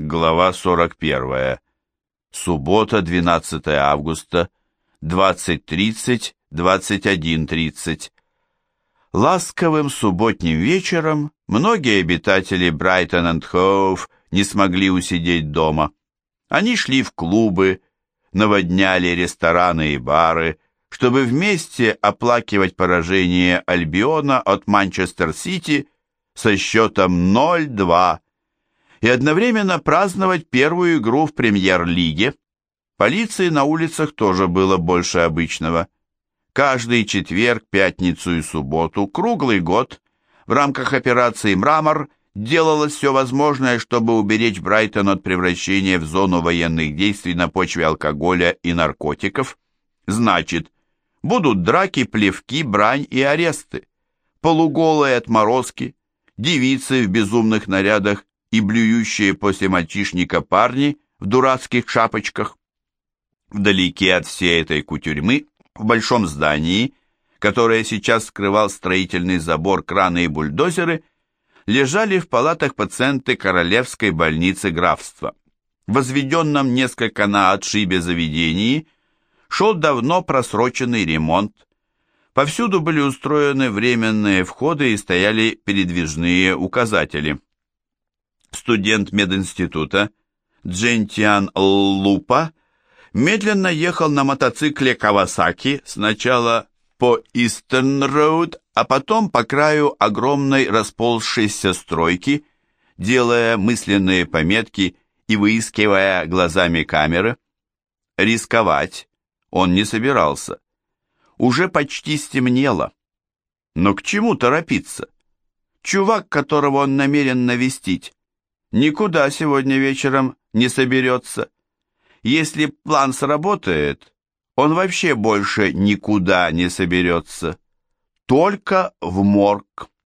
Глава 41. Суббота, 12 августа, 20.30, 21.30. Ласковым субботним вечером многие обитатели Брайтон-энд-Хоув не смогли усидеть дома. Они шли в клубы, наводняли рестораны и бары, чтобы вместе оплакивать поражение Альбиона от Манчестер-Сити со счетом 0-2 и одновременно праздновать первую игру в премьер-лиге. Полиции на улицах тоже было больше обычного. Каждый четверг, пятницу и субботу, круглый год, в рамках операции «Мрамор» делалось все возможное, чтобы уберечь Брайтон от превращения в зону военных действий на почве алкоголя и наркотиков. Значит, будут драки, плевки, брань и аресты, полуголые отморозки, девицы в безумных нарядах и блюющие после мальчишника парни в дурацких шапочках. Вдалеке от всей этой кутюрьмы, в большом здании, которое сейчас скрывал строительный забор, краны и бульдозеры, лежали в палатах пациенты Королевской больницы графства. В возведенном несколько на отшибе заведении шел давно просроченный ремонт. Повсюду были устроены временные входы и стояли передвижные указатели студент мединститута Джентиан Лупа медленно ехал на мотоцикле Кавасаки сначала по Истерн Роуд, а потом по краю огромной расползшейся стройки, делая мысленные пометки и выискивая глазами камеры. Рисковать он не собирался. Уже почти стемнело. Но к чему торопиться? Чувак, которого он намерен навестить, никуда сегодня вечером не соберется. Если план сработает, он вообще больше никуда не соберется. Только в морг.